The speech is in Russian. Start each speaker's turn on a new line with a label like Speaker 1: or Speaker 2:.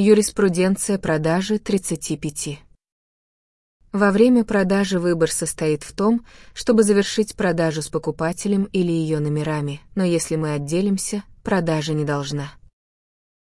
Speaker 1: Юриспруденция продажи 35. Во время продажи выбор состоит в том, чтобы завершить продажу с покупателем или ее номерами, но если мы отделимся, продажа не должна.